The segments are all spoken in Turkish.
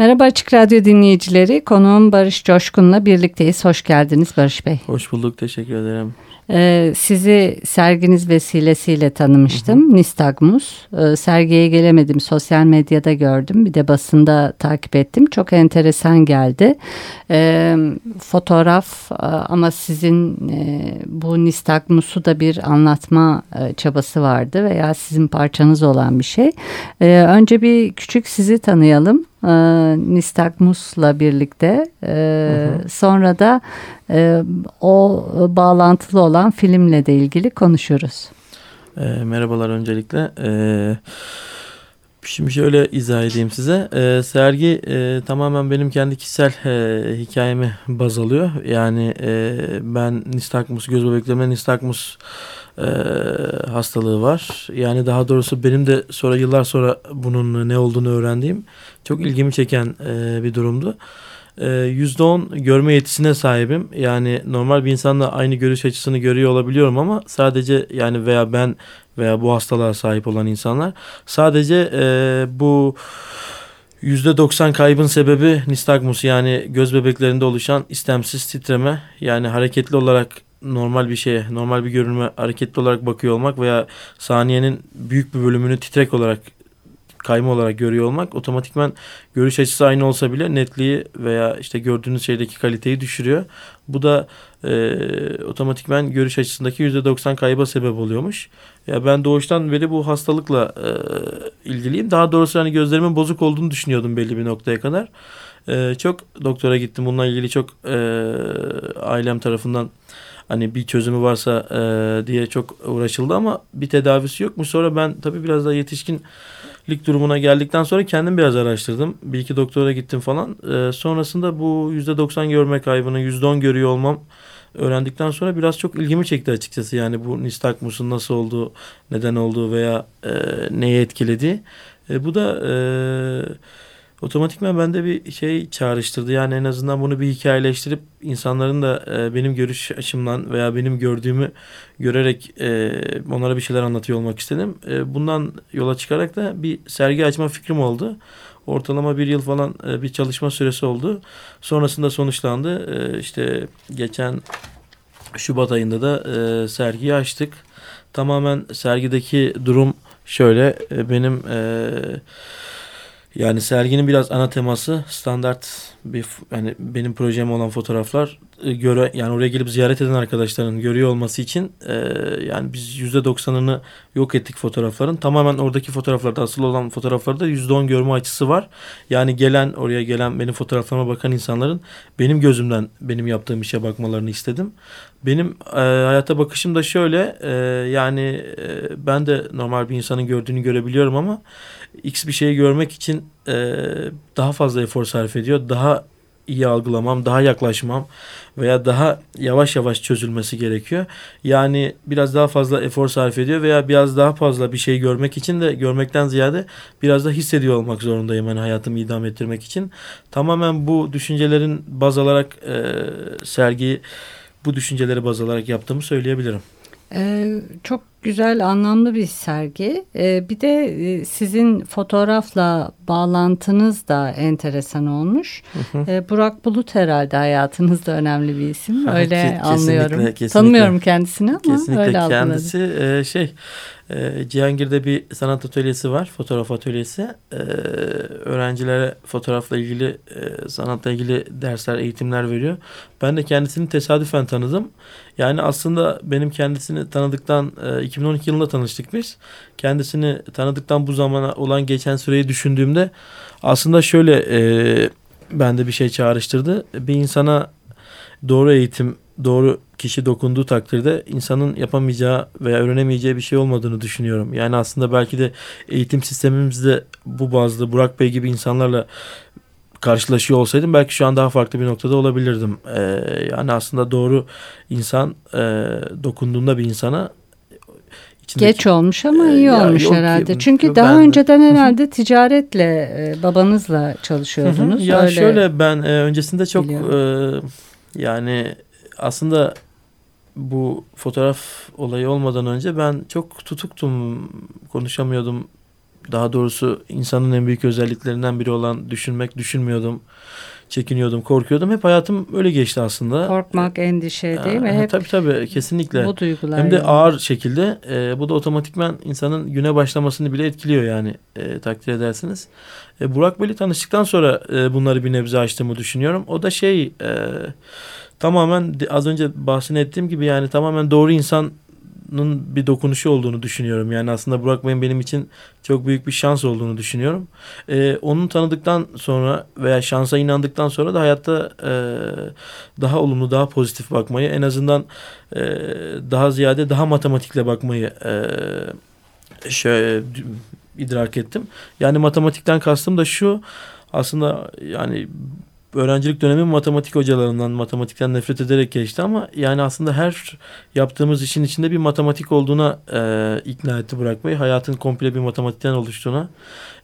Merhaba Açık Radyo dinleyicileri. Konuğum Barış Coşkun'la birlikteyiz. Hoş geldiniz Barış Bey. Hoş bulduk. Teşekkür ederim. Ee, sizi serginiz vesilesiyle tanımıştım. Hı hı. Nistagmus. Ee, sergiye gelemedim. Sosyal medyada gördüm. Bir de basında takip ettim. Çok enteresan geldi. Ee, fotoğraf e, ama sizin e, bu Nistagmus'u da bir anlatma e, çabası vardı veya sizin parçanız olan bir şey. Ee, önce bir küçük sizi tanıyalım e, Nistagmus'la birlikte e, hı hı. sonra da e, o bağlantılı olan filmle de ilgili konuşuruz. E, merhabalar öncelikle. E, şimdi şöyle izah edeyim size. E, sergi e, tamamen benim kendi kişisel e, hikayemi baz alıyor. Yani e, ben Nistagmus, göz bebeklerimde Nistagmus e, hastalığı var. Yani daha doğrusu benim de sonra yıllar sonra bunun ne olduğunu öğrendiğim çok ilgimi çeken e, bir durumdu. %10 e, görme yetisine sahibim. Yani normal bir insanla aynı görüş açısını görüyor olabiliyorum ama sadece yani veya ben veya bu hastalığa sahip olan insanlar sadece e, bu %90 kaybın sebebi nistagmus yani göz bebeklerinde oluşan istemsiz titreme yani hareketli olarak normal bir şeye, normal bir görünme hareketli olarak bakıyor olmak veya saniyenin büyük bir bölümünü titrek olarak kayma olarak görüyor olmak otomatikman görüş açısı aynı olsa bile netliği veya işte gördüğünüz şeydeki kaliteyi düşürüyor. Bu da e, otomatikman görüş açısındaki %90 kayba sebep oluyormuş. Ya ben doğuştan beri bu hastalıkla e, ilgiliyim. Daha doğrusu hani gözlerimin bozuk olduğunu düşünüyordum belli bir noktaya kadar. E, çok doktora gittim. Bununla ilgili çok e, ailem tarafından hani bir çözümü varsa e, diye çok uğraşıldı ama bir tedavisi yokmuş. Sonra ben tabii biraz daha yetişkinlik durumuna geldikten sonra kendim biraz araştırdım. Bir iki doktora gittim falan. E, sonrasında bu yüzde 90 görme kaybını yüzde 10 görüyor olmam öğrendikten sonra biraz çok ilgimi çekti açıkçası. Yani bu nistagmusun nasıl olduğu, neden olduğu veya e, neye etkilediği. E, bu da e, otomatikman bende bir şey çağrıştırdı. Yani en azından bunu bir hikayeleştirip insanların da e, benim görüş açımdan veya benim gördüğümü görerek e, onlara bir şeyler anlatıyor olmak istedim. E, bundan yola çıkarak da bir sergi açma fikrim oldu. Ortalama bir yıl falan e, bir çalışma süresi oldu. Sonrasında sonuçlandı. E, işte geçen Şubat ayında da e, sergiyi açtık. Tamamen sergideki durum şöyle. E, benim... E, yani serginin biraz ana teması standart bir yani benim projem olan fotoğraflar göre yani oraya gelip ziyaret eden arkadaşların görüyor olması için e, yani biz yüzde doksanını yok ettik fotoğrafların. Tamamen oradaki fotoğraflarda asıl olan fotoğraflarda yüzde on görme açısı var. Yani gelen oraya gelen benim fotoğraflarıma bakan insanların benim gözümden benim yaptığım işe bakmalarını istedim. Benim e, hayata bakışım da şöyle e, yani e, ben de normal bir insanın gördüğünü görebiliyorum ama X bir şeyi görmek için e, daha fazla efor sarf ediyor. Daha iyi algılamam, daha yaklaşmam veya daha yavaş yavaş çözülmesi gerekiyor. Yani biraz daha fazla efor sarf ediyor veya biraz daha fazla bir şey görmek için de görmekten ziyade biraz da hissediyor olmak zorundayım hani hayatımı idame ettirmek için. Tamamen bu düşüncelerin baz alarak e, sergiyi bu düşünceleri baz alarak yaptığımı söyleyebilirim. Ee, çok güzel, anlamlı bir sergi. Ee, bir de e, sizin fotoğrafla bağlantınız da enteresan olmuş. Hı hı. Ee, Burak Bulut herhalde hayatınızda önemli bir isim. Öyle Kesinlikle, anlıyorum. Kesinlikle. Tanımıyorum kendisini ama kesinlikle öyle kendisi e, şey e, Cihangir'de bir sanat atölyesi var, fotoğraf atölyesi. E, öğrencilere fotoğrafla ilgili, e, sanatla ilgili dersler, eğitimler veriyor. Ben de kendisini tesadüfen tanıdım. Yani aslında benim kendisini tanıdıktan e, 2012 yılında tanıştık biz. Kendisini tanıdıktan bu zamana olan geçen süreyi düşündüğümde aslında şöyle e, bende bir şey çağrıştırdı. Bir insana doğru eğitim doğru kişi dokunduğu takdirde insanın yapamayacağı veya öğrenemeyeceği bir şey olmadığını düşünüyorum. Yani aslında belki de eğitim sistemimizde bu bazlı Burak Bey gibi insanlarla karşılaşıyor olsaydım belki şu an daha farklı bir noktada olabilirdim. Ee, yani aslında doğru insan e, dokunduğunda bir insana içindeki... Geç olmuş ama iyi ya olmuş yok, herhalde. Çünkü yok, daha önceden herhalde ticaretle e, babanızla çalışıyordunuz. ya Öyle şöyle ben e, öncesinde çok e, yani aslında bu fotoğraf olayı olmadan önce ben çok tutuktum, konuşamıyordum. Daha doğrusu insanın en büyük özelliklerinden biri olan düşünmek, düşünmüyordum çekiniyordum, korkuyordum. Hep hayatım öyle geçti aslında. Korkmak, endişe değil mi? Hep tabii tabii kesinlikle. Bu duygular. Hem de yani. ağır şekilde. E, bu da otomatikman insanın güne başlamasını bile etkiliyor yani e, takdir edersiniz. E, Burak Bey'le tanıştıktan sonra e, bunları bir nebze açtığımı düşünüyorum. O da şey e, tamamen az önce bahsettiğim gibi yani tamamen doğru insan bir dokunuşu olduğunu düşünüyorum. Yani aslında Burak Bey'in benim için çok büyük bir şans olduğunu düşünüyorum. Ee, onu tanıdıktan sonra veya şansa inandıktan sonra da hayatta e, daha olumlu, daha pozitif bakmayı en azından e, daha ziyade daha matematikle bakmayı e, şöyle idrak ettim. Yani matematikten kastım da şu aslında yani öğrencilik dönemi matematik hocalarından, matematikten nefret ederek geçti ama yani aslında her yaptığımız işin içinde bir matematik olduğuna e, ikna etti bırakmayı. Hayatın komple bir matematikten oluştuğuna.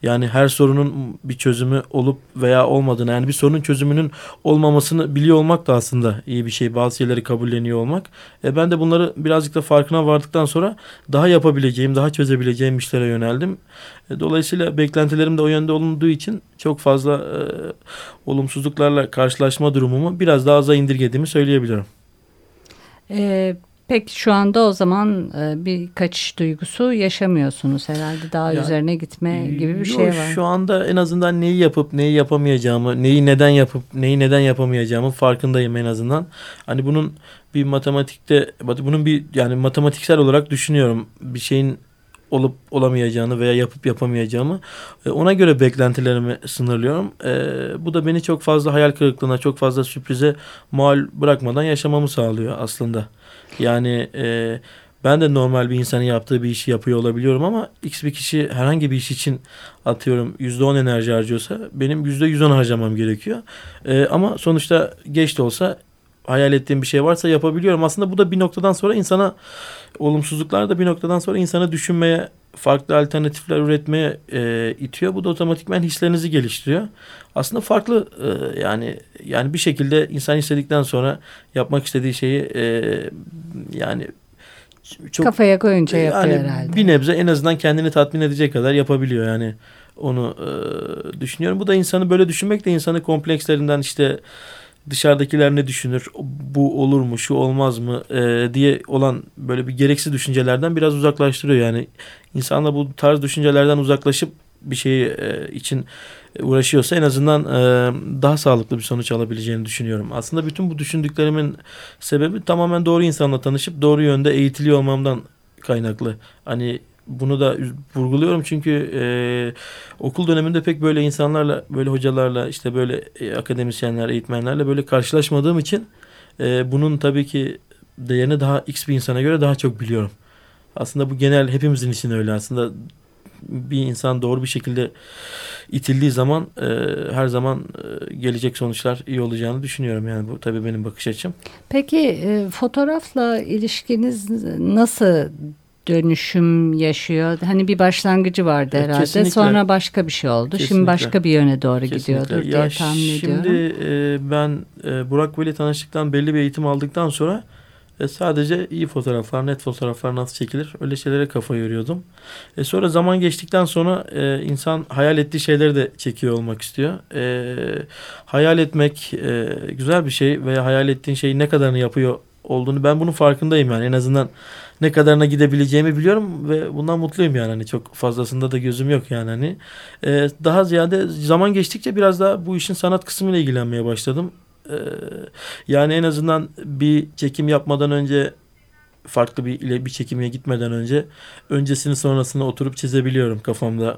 Yani her sorunun bir çözümü olup veya olmadığına yani bir sorunun çözümünün olmamasını biliyor olmak da aslında iyi bir şey. Bazı şeyleri kabulleniyor olmak. E, ben de bunları birazcık da farkına vardıktan sonra daha yapabileceğim, daha çözebileceğim işlere yöneldim. E, dolayısıyla beklentilerim de o yönde olunduğu için çok fazla e, olumsuzluklarla karşılaşma durumumu biraz daha aza indirgediğimi söyleyebilirim. Ee, peki şu anda o zaman e, bir kaçış duygusu yaşamıyorsunuz herhalde. Daha ya, üzerine gitme gibi bir şey var. Şu anda en azından neyi yapıp neyi yapamayacağımı, neyi neden yapıp neyi neden yapamayacağımı farkındayım en azından. Hani bunun bir matematikte bunun bir yani matematiksel olarak düşünüyorum. Bir şeyin olup olamayacağını veya yapıp yapamayacağımı e, ona göre beklentilerimi sınırlıyorum. E, bu da beni çok fazla hayal kırıklığına, çok fazla sürprize mal bırakmadan yaşamamı sağlıyor aslında. Yani e, ben de normal bir insanın yaptığı bir işi yapıyor olabiliyorum ama X bir kişi herhangi bir iş için atıyorum %10 enerji harcıyorsa benim %110 harcamam gerekiyor. E, ama sonuçta geç de olsa hayal ettiğim bir şey varsa yapabiliyorum. Aslında bu da bir noktadan sonra insana olumsuzluklar da bir noktadan sonra insana düşünmeye, farklı alternatifler üretmeye e, itiyor. Bu da otomatikmen hislerinizi geliştiriyor. Aslında farklı e, yani yani bir şekilde insan istedikten sonra yapmak istediği şeyi e, yani çok kafaya koyunca yapıyor yani herhalde. Bir nebze en azından kendini tatmin edecek kadar yapabiliyor yani onu e, düşünüyorum. Bu da insanı böyle düşünmek de insanı komplekslerinden işte dışarıdakiler ne düşünür, bu olur mu, şu olmaz mı e, diye olan böyle bir gereksiz düşüncelerden biraz uzaklaştırıyor. Yani insanla bu tarz düşüncelerden uzaklaşıp bir şey e, için uğraşıyorsa en azından e, daha sağlıklı bir sonuç alabileceğini düşünüyorum. Aslında bütün bu düşündüklerimin sebebi tamamen doğru insanla tanışıp doğru yönde eğitiliyor olmamdan kaynaklı. Hani bunu da vurguluyorum çünkü e, okul döneminde pek böyle insanlarla, böyle hocalarla, işte böyle e, akademisyenler, eğitmenlerle böyle karşılaşmadığım için e, bunun tabii ki değerini daha x bir insana göre daha çok biliyorum. Aslında bu genel hepimizin için öyle aslında bir insan doğru bir şekilde itildiği zaman e, her zaman e, gelecek sonuçlar iyi olacağını düşünüyorum. Yani bu tabii benim bakış açım. Peki e, fotoğrafla ilişkiniz nasıl dönüşüm yaşıyor. Hani bir başlangıcı vardı herhalde. Kesinlikle. Sonra başka bir şey oldu. Kesinlikle. Şimdi başka bir yöne doğru Kesinlikle. gidiyordur diye tahmin şimdi, ediyorum. Şimdi e, ben e, Burak Bey'le tanıştıktan belli bir eğitim aldıktan sonra e, sadece iyi fotoğraflar, net fotoğraflar nasıl çekilir öyle şeylere kafa yoruyordum. E, sonra zaman geçtikten sonra e, insan hayal ettiği şeyleri de çekiyor olmak istiyor. E, hayal etmek e, güzel bir şey veya hayal ettiğin şeyi ne kadarını yapıyor olduğunu ben bunun farkındayım yani en azından ne kadarına gidebileceğimi biliyorum ve bundan mutluyum yani hani çok fazlasında da gözüm yok yani hani ee, daha ziyade zaman geçtikçe biraz daha bu işin sanat kısmıyla ilgilenmeye başladım ee, yani en azından bir çekim yapmadan önce farklı bir ile bir çekimeye gitmeden önce öncesini sonrasını oturup çizebiliyorum kafamda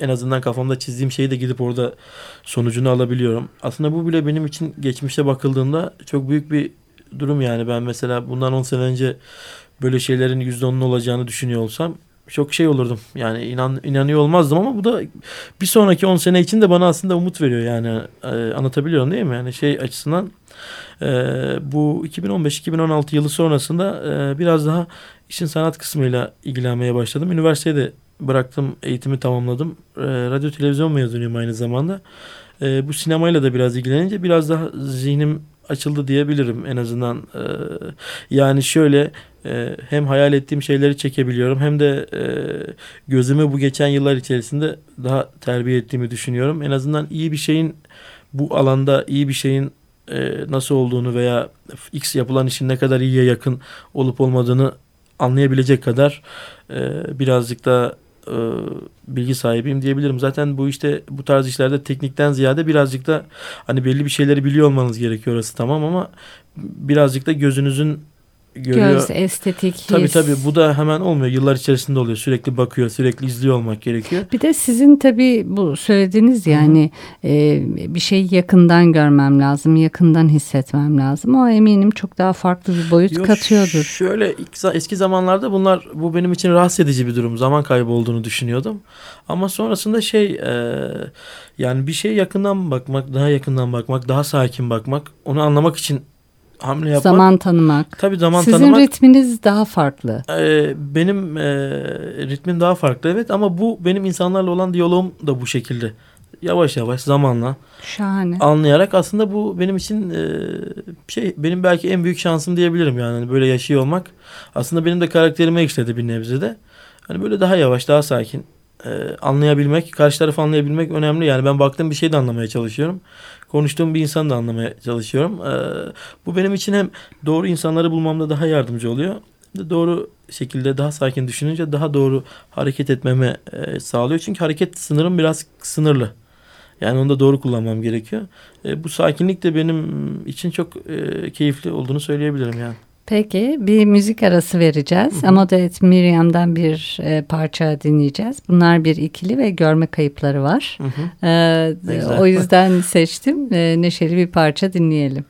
en azından kafamda çizdiğim şeyi de gidip orada sonucunu alabiliyorum. Aslında bu bile benim için geçmişe bakıldığında çok büyük bir durum yani. Ben mesela bundan 10 sene önce böyle şeylerin %10'un olacağını düşünüyor olsam çok şey olurdum. Yani inan, inanıyor olmazdım ama bu da bir sonraki 10 sene için de bana aslında umut veriyor yani. E, anlatabiliyorum değil mi? Yani şey açısından e, bu 2015-2016 yılı sonrasında e, biraz daha işin sanat kısmıyla ilgilenmeye başladım. Üniversitede bıraktım, eğitimi tamamladım. E, radyo televizyon mezunuyum aynı zamanda. E, bu sinemayla da biraz ilgilenince biraz daha zihnim açıldı diyebilirim en azından. E, yani şöyle e, hem hayal ettiğim şeyleri çekebiliyorum hem de e, gözümü bu geçen yıllar içerisinde daha terbiye ettiğimi düşünüyorum. En azından iyi bir şeyin bu alanda iyi bir şeyin e, nasıl olduğunu veya X yapılan işin ne kadar iyiye yakın olup olmadığını anlayabilecek kadar birazcık da e, bilgi sahibiyim diyebilirim. Zaten bu işte bu tarz işlerde teknikten ziyade birazcık da hani belli bir şeyleri biliyor olmanız gerekiyor orası tamam ama birazcık da gözünüzün görüyor. Göz, estetik, his. Tabii tabii bu da hemen olmuyor. Yıllar içerisinde oluyor. Sürekli bakıyor, sürekli izliyor olmak gerekiyor. Bir de sizin tabii bu söylediğiniz yani e, bir şeyi yakından görmem lazım, yakından hissetmem lazım. O eminim çok daha farklı bir boyut Yok, katıyordur. Şöyle eski zamanlarda bunlar bu benim için rahatsız edici bir durum. Zaman kaybı olduğunu düşünüyordum. Ama sonrasında şey e, yani bir şey yakından bakmak, daha yakından bakmak, daha sakin bakmak, onu anlamak için hamle yapmak. Zaman tanımak. Tabii zaman Sizin tanımak. Sizin ritminiz daha farklı. E, benim e, ritmim daha farklı evet ama bu benim insanlarla olan diyalogum da bu şekilde. Yavaş yavaş zamanla Şahane. anlayarak aslında bu benim için e, şey benim belki en büyük şansım diyebilirim yani hani böyle yaşıyor olmak. Aslında benim de karakterime işledi bir nebze de. Hani böyle daha yavaş daha sakin e, anlayabilmek, karşı tarafı anlayabilmek önemli. Yani ben baktığım bir şey de anlamaya çalışıyorum konuştuğum bir insanı da anlamaya çalışıyorum. E, bu benim için hem doğru insanları bulmamda daha yardımcı oluyor. Doğru şekilde daha sakin düşününce daha doğru hareket etmeme e, sağlıyor. Çünkü hareket sınırım biraz sınırlı. Yani onu da doğru kullanmam gerekiyor. E, bu sakinlik de benim için çok e, keyifli olduğunu söyleyebilirim yani. Peki bir müzik arası vereceğiz. Hı Amodet Miriam'dan bir e, parça dinleyeceğiz. Bunlar bir ikili ve görme kayıpları var. Hı hı. E, o yüzden seçtim. E, neşeli bir parça dinleyelim.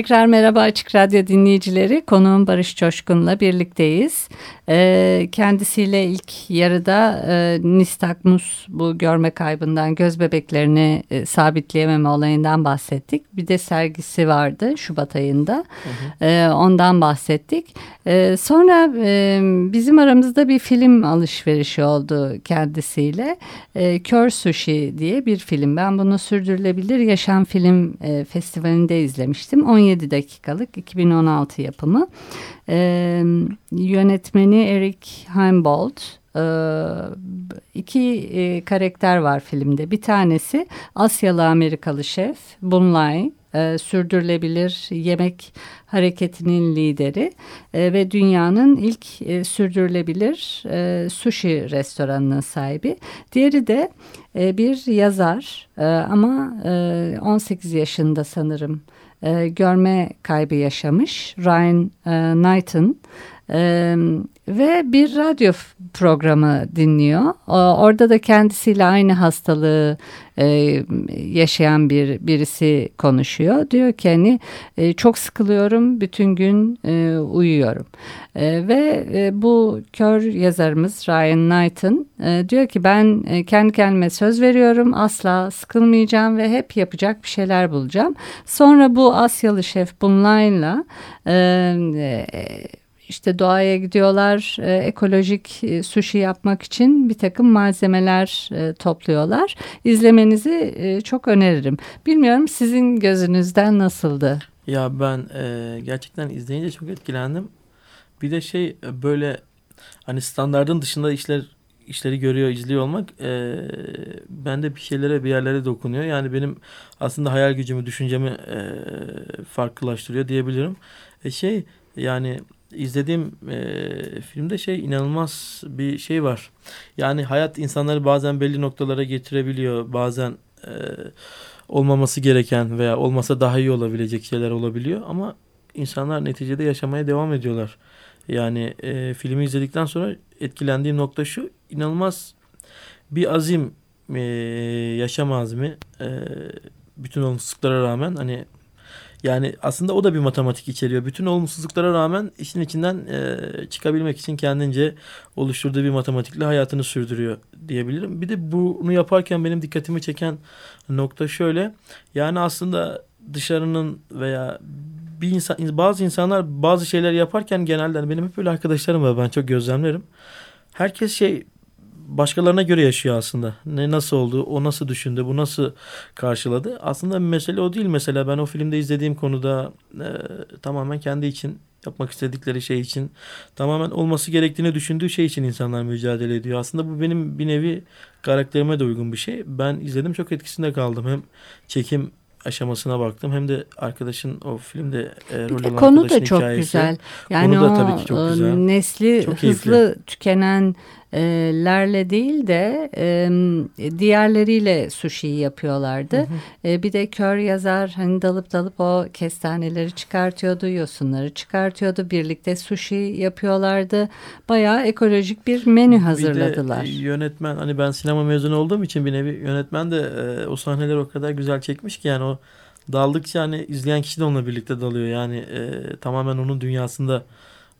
Tekrar merhaba Açık Radyo dinleyicileri. Konuğum Barış Coşkun'la birlikteyiz. Ee, kendisiyle ilk yarıda e, Nistagmus bu görme kaybından göz bebeklerini e, sabitleyememe olayından bahsettik. Bir de sergisi vardı Şubat ayında. Hı hı. E, ondan bahsettik. E, sonra e, bizim aramızda bir film alışverişi oldu kendisiyle. E, Kör Sushi diye bir film. Ben bunu Sürdürülebilir Yaşam Film e, Festivali'nde izlemiştim. 17 dakikalık 2016 yapımı. E, yönetmeni Eric Heimbold. E, iki e, karakter var filmde. Bir tanesi Asyalı Amerikalı şef Bunlai e, sürdürülebilir yemek hareketinin lideri e, ve dünyanın ilk e, sürdürülebilir e, sushi restoranının sahibi. Diğeri de e, bir yazar e, ama e, 18 yaşında sanırım e, görme kaybı yaşamış Ryan e, Knighton. Ee, ve bir radyo programı dinliyor. Orada da kendisiyle aynı hastalığı e, yaşayan bir birisi konuşuyor. Diyor ki hani e, çok sıkılıyorum, bütün gün e, uyuyorum. E, ve e, bu kör yazarımız Ryan Knighton e, diyor ki ben e, kendi kendime söz veriyorum, asla sıkılmayacağım ve hep yapacak bir şeyler bulacağım. Sonra bu Asyalı şef Bunline'la e, e, işte doğaya gidiyorlar e, ekolojik e, sushi yapmak için bir takım malzemeler e, topluyorlar. İzlemenizi e, çok öneririm. Bilmiyorum sizin gözünüzden nasıldı? Ya ben e, gerçekten izleyince çok etkilendim. Bir de şey e, böyle hani standardın dışında işler işleri görüyor, izliyor olmak e, bende bir şeylere bir yerlere dokunuyor. Yani benim aslında hayal gücümü, düşüncemi e, farklılaştırıyor diyebilirim. E, şey yani izlediğim e, filmde şey inanılmaz bir şey var. Yani hayat insanları bazen belli noktalara getirebiliyor. Bazen e, olmaması gereken veya olmasa daha iyi olabilecek şeyler olabiliyor. Ama insanlar neticede yaşamaya devam ediyorlar. Yani e, filmi izledikten sonra etkilendiğim nokta şu. inanılmaz bir azim, e, yaşam azmi. E, bütün olumsuzluklara rağmen hani yani aslında o da bir matematik içeriyor. Bütün olumsuzluklara rağmen işin içinden e, çıkabilmek için kendince oluşturduğu bir matematikle hayatını sürdürüyor diyebilirim. Bir de bunu yaparken benim dikkatimi çeken nokta şöyle. Yani aslında dışarının veya bir insan bazı insanlar bazı şeyler yaparken genelde hani benim hep böyle arkadaşlarım var ben çok gözlemlerim. Herkes şey başkalarına göre yaşıyor aslında. Ne nasıl oldu, o nasıl düşündü, bu nasıl karşıladı. Aslında mesele o değil mesela. Ben o filmde izlediğim konuda e, tamamen kendi için yapmak istedikleri şey için tamamen olması gerektiğini düşündüğü şey için insanlar mücadele ediyor. Aslında bu benim bir nevi karakterime de uygun bir şey. Ben izledim çok etkisinde kaldım. Hem çekim aşamasına baktım hem de arkadaşın o filmde e, rol alan konu da çok hikayesi. güzel. Yani konu da tabii ki çok güzel. nesli çok hızlı keyifli. tükenen lerle değil de diğerleriyle sushi yapıyorlardı. Hı hı. E, bir de kör yazar hani dalıp dalıp o kestaneleri çıkartıyordu, yosunları çıkartıyordu. Birlikte sushi yapıyorlardı. Bayağı ekolojik bir menü hazırladılar. Bir de yönetmen hani ben sinema mezunu olduğum için bir nevi yönetmen de e, o sahneleri o kadar güzel çekmiş ki yani o daldıkça hani izleyen kişi de onunla birlikte dalıyor. Yani e, tamamen onun dünyasında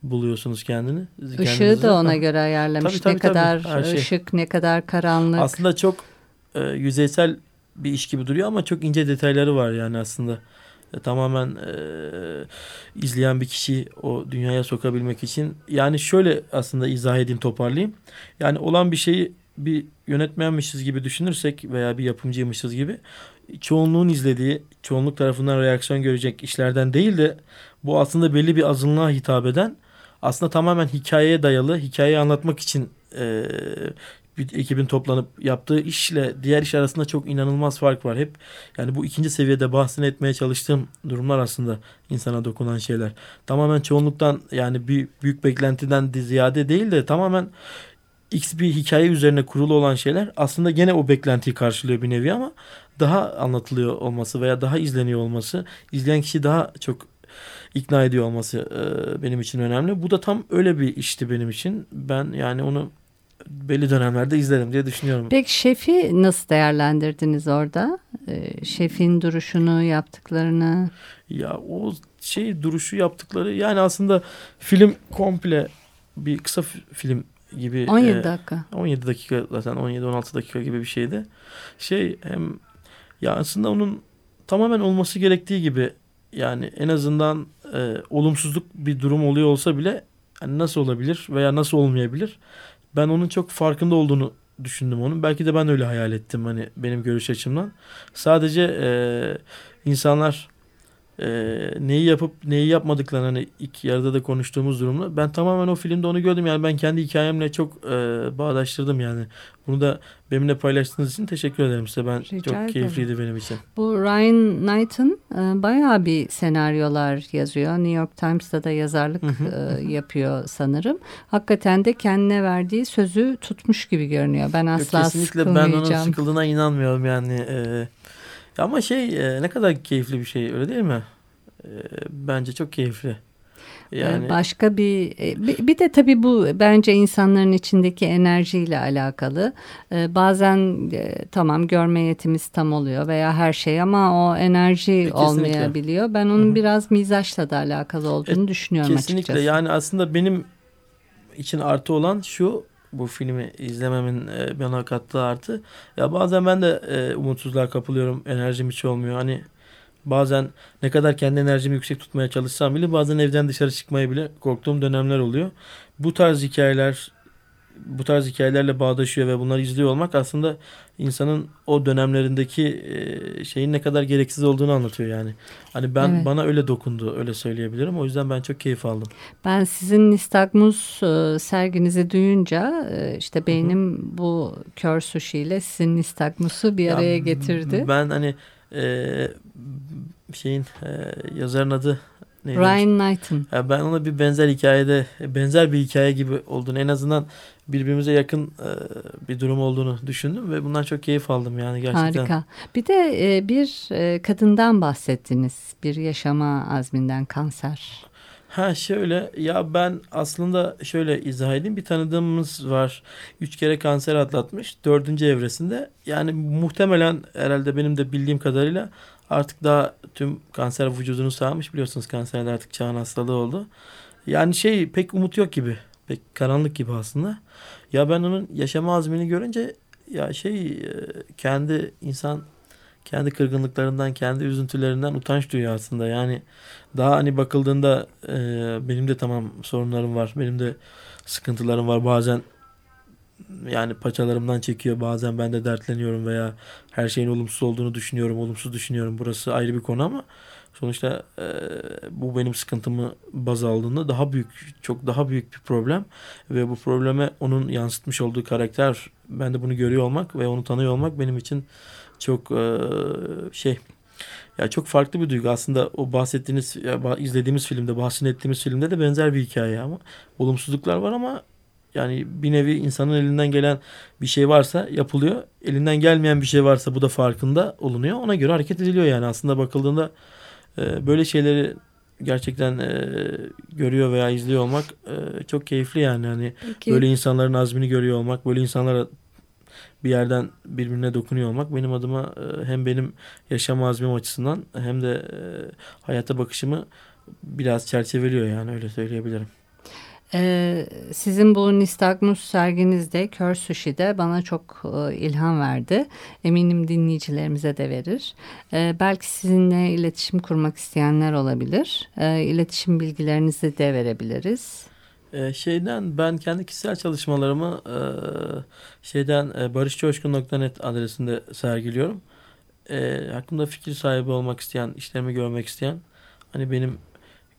buluyorsunuz kendini. Işığı da ona göre ayarlamış. Tabii, tabii, ne kadar tabii, şey. ışık, ne kadar karanlık. Aslında çok e, yüzeysel bir iş gibi duruyor ama çok ince detayları var yani aslında. E, tamamen e, izleyen bir kişi o dünyaya sokabilmek için. Yani şöyle aslında izah edeyim toparlayayım. Yani olan bir şeyi bir yönetmenmişiz gibi düşünürsek veya bir yapımcıymışız gibi çoğunluğun izlediği, çoğunluk tarafından reaksiyon görecek işlerden değil de bu aslında belli bir azınlığa hitap eden aslında tamamen hikayeye dayalı, hikayeyi anlatmak için e, bir ekibin toplanıp yaptığı işle diğer iş arasında çok inanılmaz fark var. Hep yani bu ikinci seviyede bahsini etmeye çalıştığım durumlar aslında insana dokunan şeyler. Tamamen çoğunluktan yani bir büyük beklentiden ziyade değil de tamamen X bir hikaye üzerine kurulu olan şeyler aslında gene o beklentiyi karşılıyor bir nevi ama daha anlatılıyor olması veya daha izleniyor olması, izleyen kişi daha çok ikna ediyor olması e, benim için önemli. Bu da tam öyle bir işti benim için. Ben yani onu belli dönemlerde izlerim diye düşünüyorum. Peki şefi nasıl değerlendirdiniz orada? Ee, şefin duruşunu, yaptıklarını? Ya o şey duruşu yaptıkları yani aslında film komple bir kısa film gibi. 17 e, dakika. 17 dakika zaten 17-16 dakika gibi bir şeydi. Şey hem ya aslında onun tamamen olması gerektiği gibi yani en azından e, olumsuzluk bir durum oluyor olsa bile yani nasıl olabilir veya nasıl olmayabilir? Ben onun çok farkında olduğunu düşündüm onun. Belki de ben öyle hayal ettim hani benim görüş açımdan. Sadece e, insanlar e, neyi yapıp neyi yapmadıklarını hani ilk yarıda da konuştuğumuz durumda ben tamamen o filmde onu gördüm. Yani ben kendi hikayemle çok e, bağdaştırdım yani. Bunu da benimle paylaştığınız için teşekkür ederim size. Ben Rica çok ederim. keyifliydi benim için. Bu Ryan Knight'ın e, bayağı bir senaryolar yazıyor. New York Times'ta da yazarlık e, yapıyor sanırım. Hakikaten de kendine verdiği sözü tutmuş gibi görünüyor. Ben asla Yok, kesinlikle ben onun sıkıldığına inanmıyorum yani. E, ama şey e, ne kadar keyifli bir şey öyle değil mi? E, bence çok keyifli. Yani... Başka bir, e, bir de tabii bu bence insanların içindeki enerjiyle alakalı. Bazen tamam görme yetimiz tam oluyor veya her şey ama o enerji Kesinlikle. olmayabiliyor. Ben onun Hı-hı. biraz mizaçla da alakalı olduğunu e, düşünüyorum kesinlikle. açıkçası. Kesinlikle yani aslında benim için artı olan şu bu filmi izlememin e, bana kattığı artı. Ya bazen ben de e, umutsuzluğa kapılıyorum. Enerjim hiç olmuyor. Hani bazen ne kadar kendi enerjimi yüksek tutmaya çalışsam bile bazen evden dışarı çıkmaya bile korktuğum dönemler oluyor. Bu tarz hikayeler bu tarz hikayelerle bağdaşıyor ve bunları izliyor olmak aslında insanın o dönemlerindeki e, şeyin ne kadar gereksiz olduğunu anlatıyor yani. Hani ben evet. bana öyle dokundu öyle söyleyebilirim. O yüzden ben çok keyif aldım. Ben sizin Nistagmus e, serginizi duyunca e, işte beynim Hı-hı. bu kör sushi ile sizin Nistagmus'u bir araya ya, getirdi. Ben hani e, şeyin e, yazarın adı Neydi? Ryan Knighton. Ya ben ona bir benzer hikayede benzer bir hikaye gibi olduğunu en azından birbirimize yakın e, bir durum olduğunu düşündüm ve bundan çok keyif aldım yani gerçekten. Harika. Bir de e, bir e, kadından bahsettiniz. Bir yaşama azminden kanser. Ha şöyle ya ben aslında şöyle izah edeyim. Bir tanıdığımız var. Üç kere kanser atlatmış. Dördüncü evresinde. Yani muhtemelen herhalde benim de bildiğim kadarıyla artık daha tüm kanser vücudunu sağmış. Biliyorsunuz kanserler artık çağın hastalığı oldu. Yani şey pek umut yok gibi. Pek karanlık gibi aslında. Ya ben onun yaşama azmini görünce ya şey e, kendi insan kendi kırgınlıklarından, kendi üzüntülerinden utanç duyuyor aslında. Yani daha hani bakıldığında e, benim de tamam sorunlarım var. Benim de sıkıntılarım var. Bazen yani paçalarımdan çekiyor. Bazen ben de dertleniyorum veya her şeyin olumsuz olduğunu düşünüyorum. Olumsuz düşünüyorum. Burası ayrı bir konu ama sonuçta e, bu benim sıkıntımı baz aldığında daha büyük, çok daha büyük bir problem ve bu probleme onun yansıtmış olduğu karakter ben de bunu görüyor olmak ve onu tanıyor olmak benim için çok e, şey ya çok farklı bir duygu aslında o bahsettiğiniz izlediğimiz filmde bahsettiğimiz filmde de benzer bir hikaye ama olumsuzluklar var ama yani bir nevi insanın elinden gelen bir şey varsa yapılıyor. Elinden gelmeyen bir şey varsa bu da farkında olunuyor. Ona göre hareket ediliyor yani. Aslında bakıldığında e, böyle şeyleri gerçekten e, görüyor veya izliyor olmak e, çok keyifli yani. Hani Peki. böyle insanların azmini görüyor olmak, böyle insanlara bir yerden birbirine dokunuyor olmak benim adıma e, hem benim yaşam azmim açısından hem de e, hayata bakışımı biraz çerçeveliyor yani öyle söyleyebilirim. Ee, sizin bu Nistagmus serginizde Kör Sushi'de bana çok e, ilham verdi. Eminim dinleyicilerimize de verir. Ee, belki sizinle iletişim kurmak isteyenler olabilir. Ee, iletişim bilgilerinizi de verebiliriz. Ee, şeyden ben kendi kişisel çalışmalarımı e, şeyden e, barışçoşkun.net adresinde sergiliyorum. E, hakkında fikir sahibi olmak isteyen, işlerimi görmek isteyen hani benim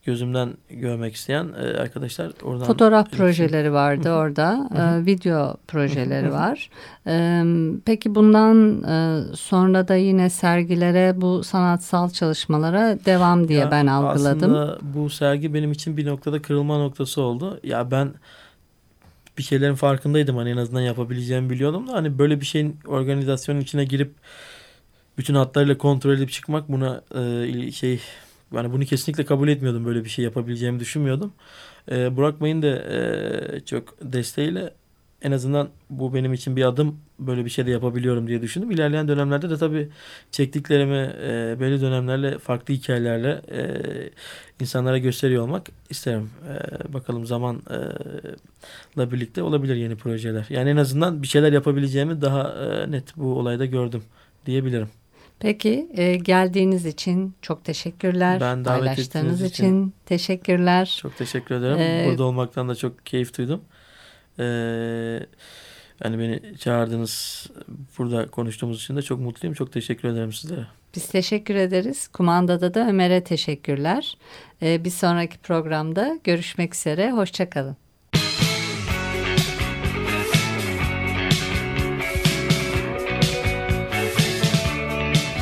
gözümden görmek isteyen e, arkadaşlar oradan fotoğraf projeleri vardı orada. E, video projeleri var. E, peki bundan e, sonra da yine sergilere bu sanatsal çalışmalara devam diye ya, ben algıladım. aslında bu sergi benim için bir noktada kırılma noktası oldu. Ya ben bir şeylerin farkındaydım. Hani en azından yapabileceğimi biliyordum da hani böyle bir şeyin organizasyonun içine girip bütün hatlarıyla kontrol edip çıkmak buna e, şey yani bunu kesinlikle kabul etmiyordum. Böyle bir şey yapabileceğimi düşünmüyordum. E, Burak Bey'in de e, çok desteğiyle en azından bu benim için bir adım böyle bir şey de yapabiliyorum diye düşündüm. İlerleyen dönemlerde de tabii çektiklerimi e, belli dönemlerle farklı hikayelerle e, insanlara gösteriyor olmak isterim. E, bakalım zamanla birlikte olabilir yeni projeler. Yani en azından bir şeyler yapabileceğimi daha e, net bu olayda gördüm diyebilirim. Peki e, geldiğiniz için çok teşekkürler. Ben davet Paylaştığınız için, için teşekkürler. Çok teşekkür ederim. Ee, Burada olmaktan da çok keyif duydum. Ee, yani beni çağırdınız. Burada konuştuğumuz için de çok mutluyum. Çok teşekkür ederim sizlere. Biz teşekkür ederiz. Kumandada da Ömer'e teşekkürler. Ee, bir sonraki programda görüşmek üzere. Hoşçakalın.